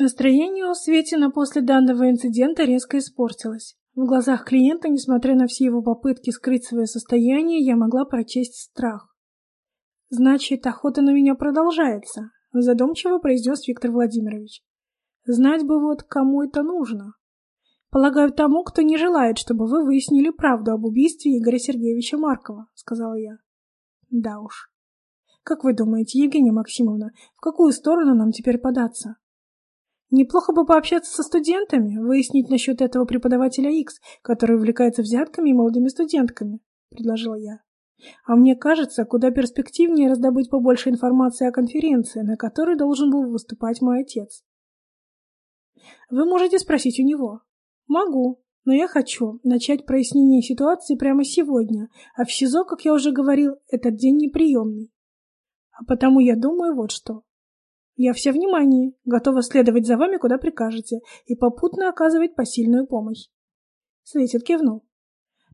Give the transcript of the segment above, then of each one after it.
Настроение у Светина после данного инцидента резко испортилось. В глазах клиента, несмотря на все его попытки скрыть свое состояние, я могла прочесть страх. «Значит, охота на меня продолжается», — задумчиво произнес Виктор Владимирович. «Знать бы вот, кому это нужно. Полагаю, тому, кто не желает, чтобы вы выяснили правду об убийстве Игоря Сергеевича Маркова», — сказала я. «Да уж. Как вы думаете, Евгения Максимовна, в какую сторону нам теперь податься?» Неплохо бы пообщаться со студентами, выяснить насчет этого преподавателя X, который увлекается взятками и молодыми студентками, — предложила я. А мне кажется, куда перспективнее раздобыть побольше информации о конференции, на которой должен был выступать мой отец. Вы можете спросить у него. Могу, но я хочу начать прояснение ситуации прямо сегодня, а в СИЗО, как я уже говорил, этот день неприемный. А потому я думаю вот что. Я все внимание, готова следовать за вами, куда прикажете, и попутно оказывать посильную помощь. Светит кивнул.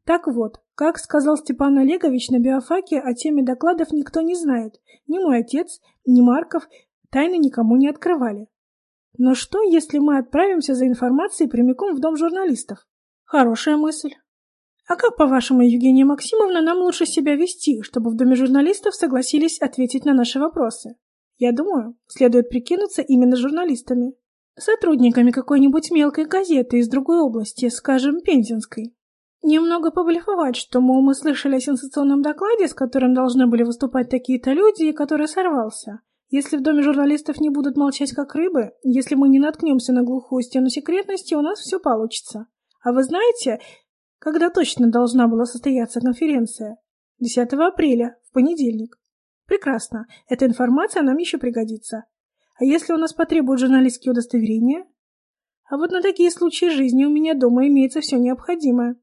Так вот, как сказал Степан Олегович на биофаке, о теме докладов никто не знает. Ни мой отец, ни Марков тайны никому не открывали. Но что, если мы отправимся за информацией прямиком в дом журналистов? Хорошая мысль. А как, по-вашему, Евгения Максимовна, нам лучше себя вести, чтобы в доме журналистов согласились ответить на наши вопросы? Я думаю, следует прикинуться именно журналистами. Сотрудниками какой-нибудь мелкой газеты из другой области, скажем, Пензенской. Немного поблефовать, что, мол, мы слышали о сенсационном докладе, с которым должны были выступать такие-то люди, и который сорвался. Если в доме журналистов не будут молчать как рыбы, если мы не наткнемся на глухую стену секретности, у нас все получится. А вы знаете, когда точно должна была состояться конференция? 10 апреля, в понедельник. Прекрасно. Эта информация нам еще пригодится. А если у нас потребуют журналистские удостоверения? А вот на такие случаи жизни у меня дома имеется все необходимое.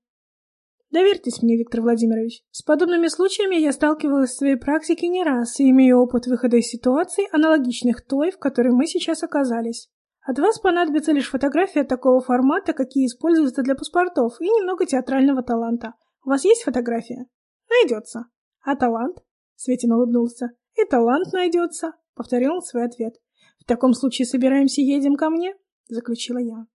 Доверьтесь мне, Виктор Владимирович. С подобными случаями я сталкивалась в своей практике не раз и имею опыт выхода из ситуаций, аналогичных той, в которой мы сейчас оказались. От вас понадобится лишь фотография такого формата, какие используются для паспортов, и немного театрального таланта. У вас есть фотография? Найдется. А талант? Светин улыбнулся. «И талант найдется», — повторил он свой ответ. «В таком случае собираемся едем ко мне?» — заключила я.